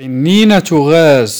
قنينة غاز